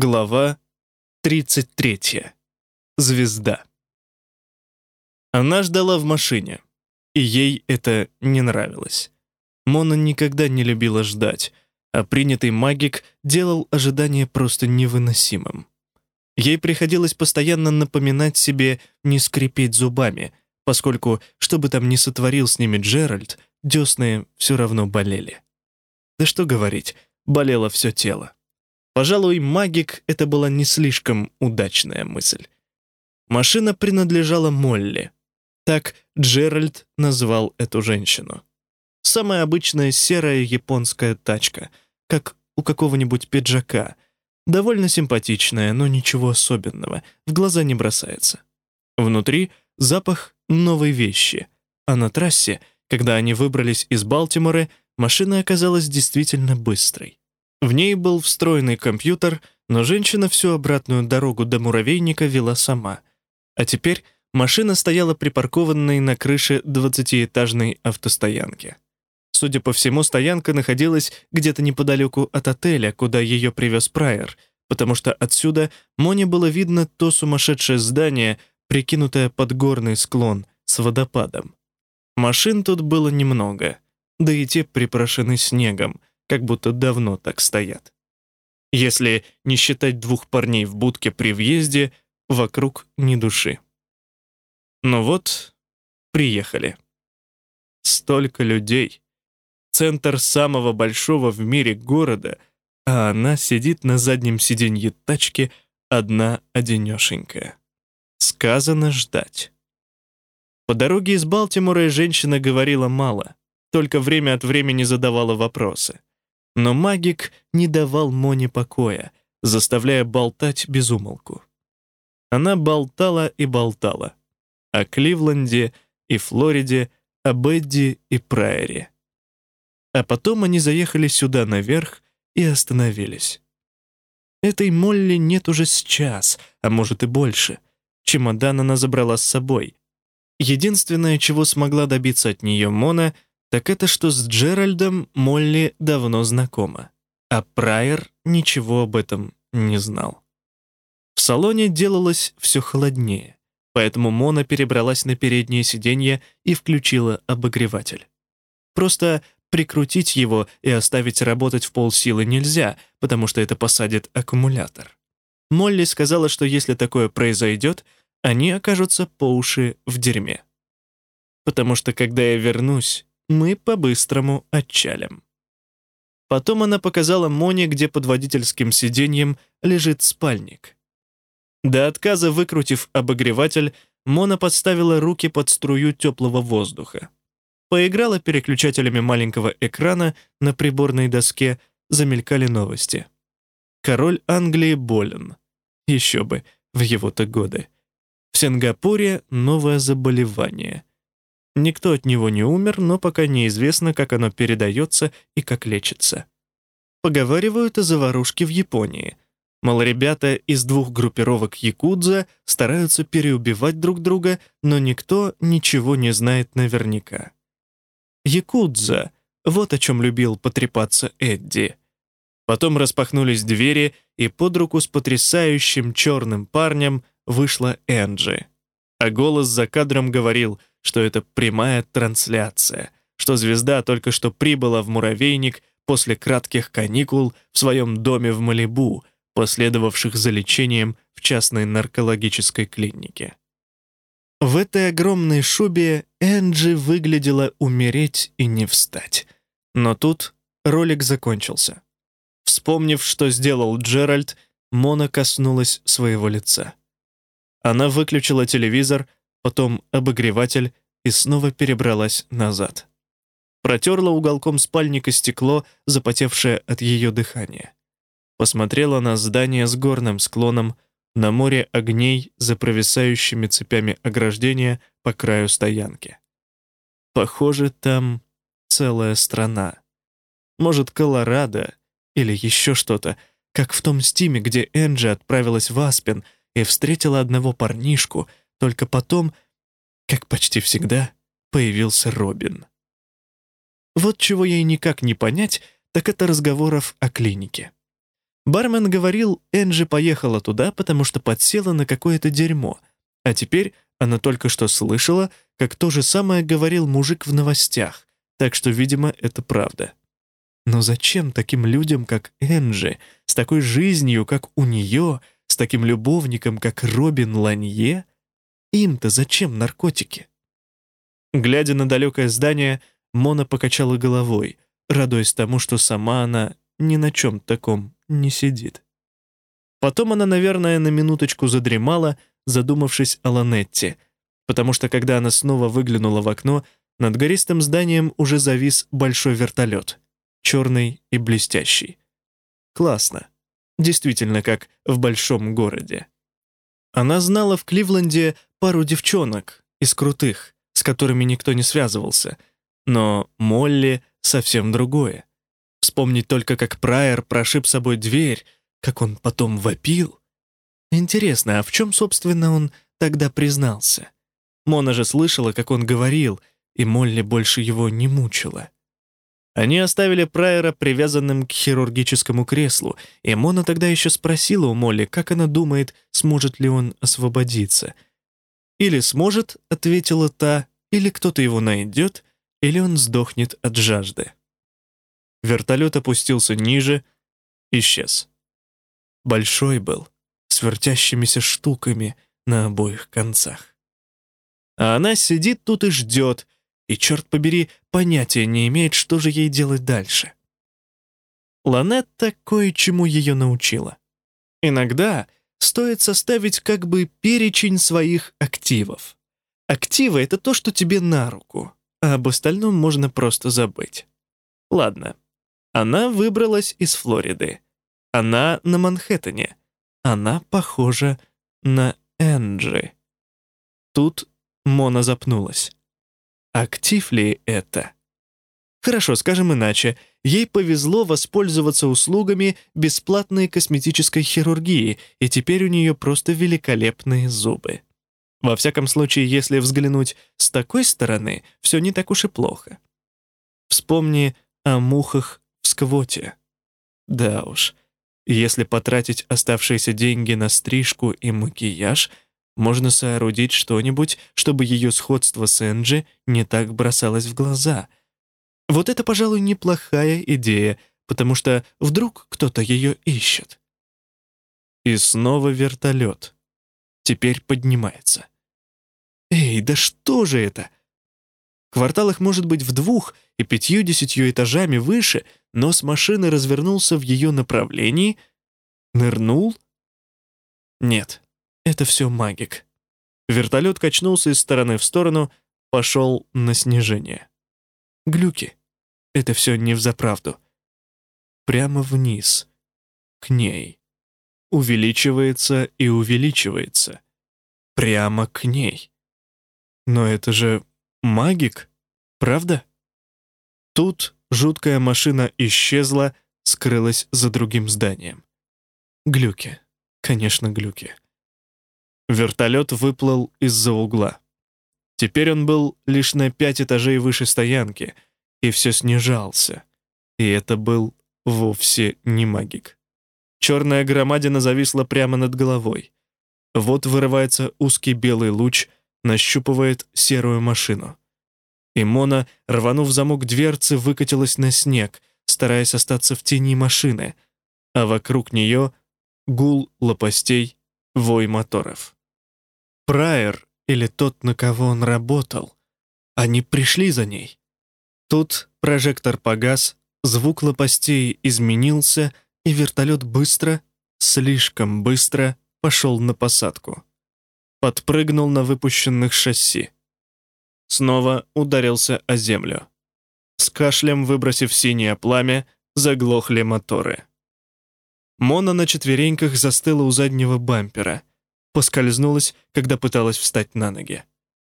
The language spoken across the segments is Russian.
Глава 33. Звезда. Она ждала в машине, и ей это не нравилось. Мона никогда не любила ждать, а принятый магик делал ожидание просто невыносимым. Ей приходилось постоянно напоминать себе не скрипеть зубами, поскольку, что бы там ни сотворил с ними Джеральд, десны все равно болели. Да что говорить, болело все тело. Пожалуй, магик — это была не слишком удачная мысль. Машина принадлежала Молли. Так Джеральд назвал эту женщину. Самая обычная серая японская тачка, как у какого-нибудь пиджака. Довольно симпатичная, но ничего особенного, в глаза не бросается. Внутри запах новой вещи, а на трассе, когда они выбрались из Балтимора, машина оказалась действительно быстрой. В ней был встроенный компьютер, но женщина всю обратную дорогу до муравейника вела сама. А теперь машина стояла припаркованной на крыше двадцатиэтажной автостоянки. Судя по всему, стоянка находилась где-то неподалеку от отеля, куда ее привез Прайер, потому что отсюда Моне было видно то сумасшедшее здание, прикинутое под горный склон с водопадом. Машин тут было немного, да и те припорошены снегом, как будто давно так стоят. Если не считать двух парней в будке при въезде, вокруг ни души. Ну вот, приехали. Столько людей. Центр самого большого в мире города, а она сидит на заднем сиденье тачки одна одинешенькая. Сказано ждать. По дороге из Балтимора женщина говорила мало, только время от времени задавала вопросы. Но магик не давал Моне покоя, заставляя болтать без умолку. Она болтала и болтала. О Кливленде и Флориде, о Бедди и Прайере. А потом они заехали сюда наверх и остановились. Этой Молли нет уже с час, а может и больше. Чемодан она забрала с собой. Единственное, чего смогла добиться от нее Мона — так это что с Джеральдом Молли давно знакома, а Прайер ничего об этом не знал. В салоне делалось все холоднее, поэтому Мона перебралась на переднее сиденье и включила обогреватель. Просто прикрутить его и оставить работать в полсилы нельзя, потому что это посадит аккумулятор. Молли сказала, что если такое произойдет, они окажутся по уши в дерьме. Потому что когда я вернусь, мы по-быстрому отчалим. Потом она показала Моне, где под водительским сиденьем лежит спальник. До отказа выкрутив обогреватель, Мона подставила руки под струю теплого воздуха. Поиграла переключателями маленького экрана на приборной доске, замелькали новости. Король Англии болен. Еще бы, в его-то годы. В Сингапуре новое заболевание. Никто от него не умер, но пока неизвестно, как оно передается и как лечится. Поговаривают о заварушке в Японии. Мол, ребята из двух группировок якудза стараются переубивать друг друга, но никто ничего не знает наверняка. Якудза — вот о чем любил потрепаться Эдди. Потом распахнулись двери, и под руку с потрясающим черным парнем вышла Энджи. А голос за кадром говорил — что это прямая трансляция, что звезда только что прибыла в муравейник после кратких каникул в своем доме в Малибу, последовавших за лечением в частной наркологической клинике. В этой огромной шубе Энджи выглядела умереть и не встать. Но тут ролик закончился. Вспомнив, что сделал Джеральд, Мона коснулась своего лица. Она выключила телевизор, потом обогреватель и снова перебралась назад. Протерла уголком спальника стекло, запотевшее от ее дыхания. Посмотрела на здание с горным склоном, на море огней за провисающими цепями ограждения по краю стоянки. Похоже, там целая страна. Может, Колорадо или еще что-то, как в том стиме, где Энджи отправилась в Аспен и встретила одного парнишку, только потом, как почти всегда, появился Робин. Вот чего ей никак не понять, так это разговоров о клинике. Бармен говорил, Энджи поехала туда, потому что подсела на какое-то дерьмо, а теперь она только что слышала, как то же самое говорил мужик в новостях, так что, видимо, это правда. Но зачем таким людям, как Энджи, с такой жизнью, как у нее, с таким любовником, как Робин Ланье, им-то зачем наркотики? Глядя на далекое здание, Мона покачала головой, радуясь тому, что сама она ни на чем таком не сидит. Потом она, наверное, на минуточку задремала, задумавшись о Ланетте, потому что когда она снова выглянула в окно, над гористым зданием уже завис большой вертолет, черный и блестящий. Классно. Действительно, как в большом городе. Она знала в Кливленде пару девчонок из крутых, с которыми никто не связывался, но Молли совсем другое. Вспомнить только, как Прайер прошиб собой дверь, как он потом вопил. Интересно, а в чем, собственно, он тогда признался? Мона же слышала, как он говорил, и Молли больше его не мучила. Они оставили Прайера привязанным к хирургическому креслу, и Мона тогда еще спросила у Молли, как она думает, сможет ли он освободиться. «Или сможет», — ответила та, — «или кто-то его найдет, или он сдохнет от жажды». Вертолет опустился ниже, исчез. Большой был, с вертящимися штуками на обоих концах. А она сидит тут и ждет, и, черт побери, понятия не имеет, что же ей делать дальше. Ланетта кое-чему ее научила. Иногда стоит составить как бы перечень своих активов. Активы — это то, что тебе на руку, а об остальном можно просто забыть. Ладно, она выбралась из Флориды. Она на Манхэттене. Она похожа на Энджи. Тут Мона запнулась. Актив ли это? Хорошо, скажем иначе. Ей повезло воспользоваться услугами бесплатной косметической хирургии, и теперь у нее просто великолепные зубы. Во всяком случае, если взглянуть с такой стороны, все не так уж и плохо. Вспомни о мухах в сквоте. Да уж, если потратить оставшиеся деньги на стрижку и макияж — можно соорудить что-нибудь, чтобы ее сходство с Энджи не так бросалось в глаза. Вот это, пожалуй, неплохая идея, потому что вдруг кто-то ее ищет. И снова вертолет. Теперь поднимается. Эй, да что же это? Кварталах может быть в двух и пятью-десятью этажами выше, но с машины развернулся в ее направлении, нырнул? Нет, это все магик. Вертолет качнулся из стороны в сторону, пошел на снижение. Глюки. Это все не взаправду. Прямо вниз. К ней. Увеличивается и увеличивается. Прямо к ней. Но это же магик, правда? Тут жуткая машина исчезла, скрылась за другим зданием. Глюки. Конечно, глюки. Вертолет выплыл из-за угла. Теперь он был лишь на пять этажей выше стоянки, и все снижался. И это был вовсе не магик. Черная громадина зависла прямо над головой. Вот вырывается узкий белый луч, нащупывает серую машину. И Мона, рванув замок дверцы, выкатилась на снег, стараясь остаться в тени машины, а вокруг нее гул лопастей, вой моторов. Прайер или тот, на кого он работал. Они пришли за ней. Тут прожектор погас, звук лопастей изменился, и вертолет быстро, слишком быстро пошел на посадку. Подпрыгнул на выпущенных шасси. Снова ударился о землю. С кашлем, выбросив синее пламя, заглохли моторы. Мона на четвереньках застыла у заднего бампера — поскользнулась, когда пыталась встать на ноги.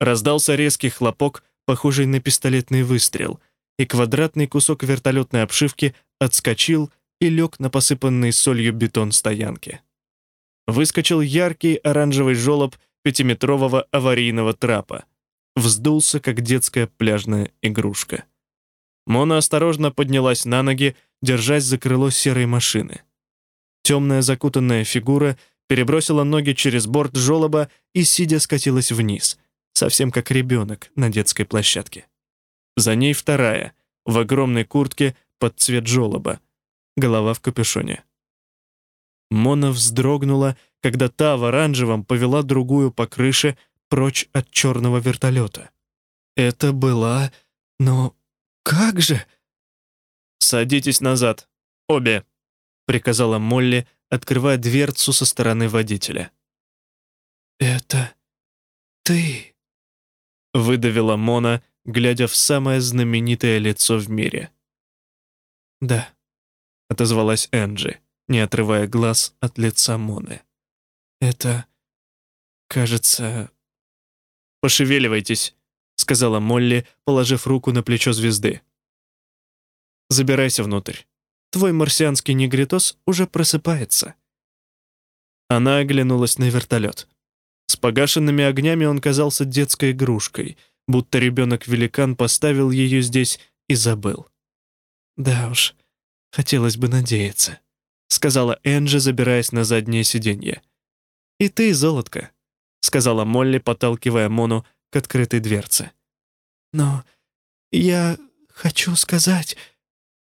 Раздался резкий хлопок, похожий на пистолетный выстрел, и квадратный кусок вертолетной обшивки отскочил и лег на посыпанный солью бетон стоянки. Выскочил яркий оранжевый жолоб пятиметрового аварийного трапа. Вздулся, как детская пляжная игрушка. Мона осторожно поднялась на ноги, держась за крыло серой машины. Темная закутанная фигура перебросила ноги через борт жолоба и, сидя, скатилась вниз, совсем как ребенок на детской площадке. За ней вторая, в огромной куртке под цвет жолоба, голова в капюшоне. Мона вздрогнула, когда та в оранжевом повела другую по крыше прочь от черного вертолета. Это была... Но как же... «Садитесь назад. Обе», — приказала Молли, открывая дверцу со стороны водителя. «Это ты?» — выдавила Мона, глядя в самое знаменитое лицо в мире. «Да», — отозвалась Энджи, не отрывая глаз от лица Моны. «Это, кажется...» «Пошевеливайтесь», — сказала Молли, положив руку на плечо звезды. «Забирайся внутрь. Твой марсианский негритос уже просыпается». Она оглянулась на вертолет. С погашенными огнями он казался детской игрушкой, будто ребенок-великан поставил ее здесь и забыл. «Да уж, хотелось бы надеяться», — сказала Энджи, забираясь на заднее сиденье. «И ты, золотко», — сказала Молли, подталкивая Мону к открытой дверце. «Но я хочу сказать...»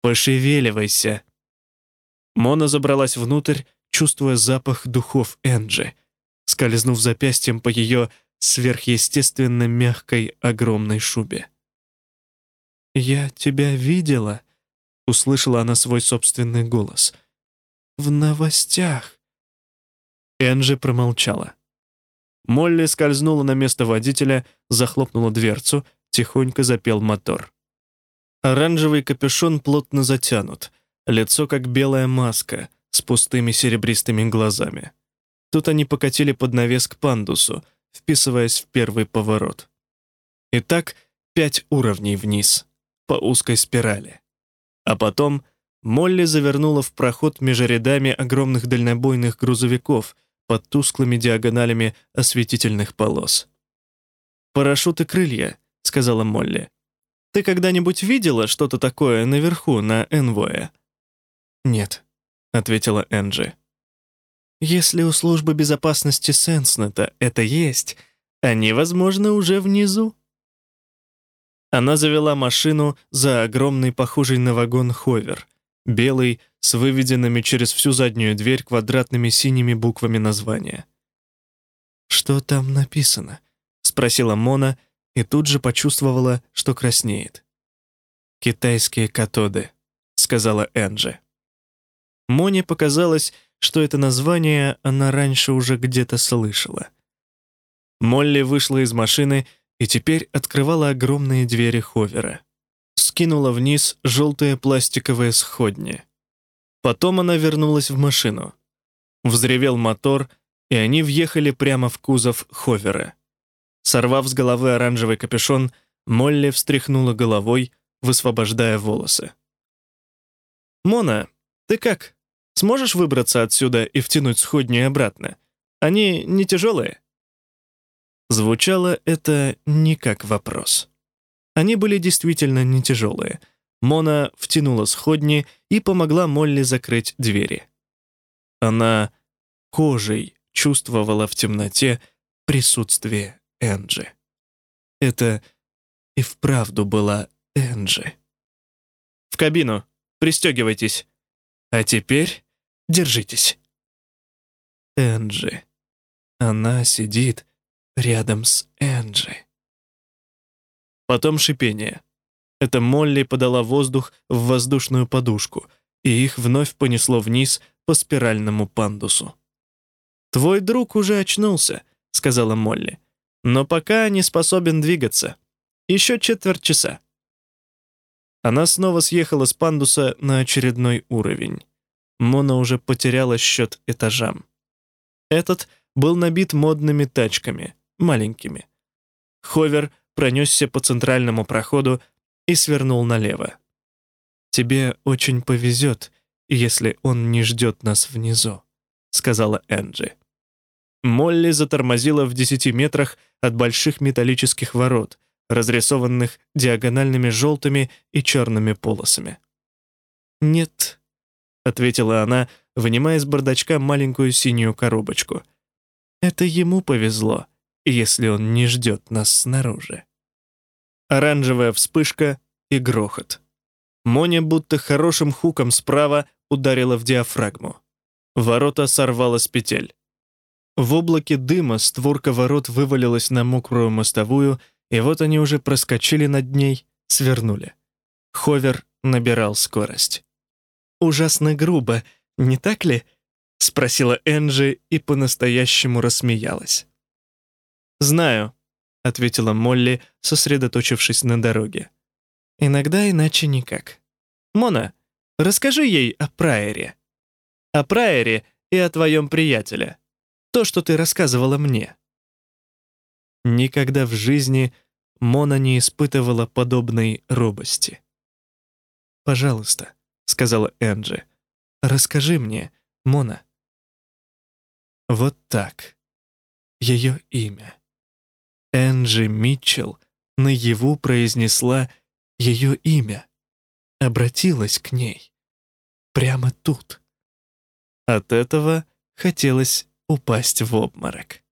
«Пошевеливайся!» Мона забралась внутрь, чувствуя запах духов Энджи, скользнув запястьем по ее сверхъестественно мягкой огромной шубе. «Я тебя видела», — услышала она свой собственный голос. «В новостях». Энджи промолчала. Молли скользнула на место водителя, захлопнула дверцу, тихонько запел мотор. Оранжевый капюшон плотно затянут, лицо как белая маска с пустыми серебристыми глазами. Тут они покатили под навес к пандусу, вписываясь в первый поворот. Итак, пять уровней вниз, по узкой спирали. А потом Молли завернула в проход между рядами огромных дальнобойных грузовиков под тусклыми диагоналями осветительных полос. «Парашют и крылья», — сказала Молли. Ты когда-нибудь видела что-то такое наверху на Энвое?» «Нет», — ответила Энджи. «Если у службы безопасности Сенснета это есть, они, возможно, уже внизу». Она завела машину за огромный, похожий на вагон ховер, белый, с выведенными через всю заднюю дверь квадратными синими буквами названия. «Что там написано?» — спросила Мона, и тут же почувствовала, что краснеет. «Китайские катоды», — сказала Энджи. Моне показалось, что это название она раньше уже где-то слышала. Молли вышла из машины и теперь открывала огромные двери ховера. Скинула вниз желтые пластиковые сходни. Потом она вернулась в машину. Взревел мотор, и они въехали прямо в кузов ховера. Сорвав с головы оранжевый капюшон, Молли встряхнула головой, высвобождая волосы. «Мона, ты как? Сможешь выбраться отсюда и втянуть сходни обратно? Они не тяжелые?» Звучало это не как вопрос. Они были действительно не тяжелые. Мона втянула сходни и помогла Молли закрыть двери. Она кожей чувствовала в темноте присутствие Энджи. Это и вправду была Энджи. «В кабину! Пристегивайтесь! А теперь держитесь!» Энджи. Она сидит рядом с Энджи. Потом шипение. Это Молли подала воздух в воздушную подушку, и их вновь понесло вниз по спиральному пандусу. «Твой друг уже очнулся», — сказала Молли но пока не способен двигаться. Еще четверть часа. Она снова съехала с пандуса на очередной уровень. Мона уже потеряла счет этажам. Этот был набит модными тачками, маленькими. Ховер пронесся по центральному проходу и свернул налево. «Тебе очень повезет, если он не ждет нас внизу», — сказала Энджи. Молли затормозила в десяти метрах от больших металлических ворот, разрисованных диагональными желтыми и черными полосами. «Нет, ответила она, вынимая из бардачка маленькую синюю коробочку. «Это ему повезло, если он не ждет нас снаружи». Оранжевая вспышка и грохот. Моня будто хорошим хуком справа ударила в диафрагму. Ворота сорвало с петель. В облаке дыма створка ворот вывалилась на мокрую мостовую, и вот они уже проскочили над ней, свернули. Ховер набирал скорость. «Ужасно грубо, не так ли?» — спросила Энджи и по-настоящему рассмеялась. «Знаю», — ответила Молли, сосредоточившись на дороге. «Иногда иначе никак. Мона, расскажи ей о Прайере. О Прайере и о твоем приятеле. То, что ты рассказывала мне». Никогда в жизни Мона не испытывала подобной робости. «Пожалуйста», — сказала Энджи, — «расскажи мне, Мона». Вот так. Ее имя. Энджи Митчелл наяву произнесла ее имя, обратилась к ней. Прямо тут. От этого хотелось упасть в обморок.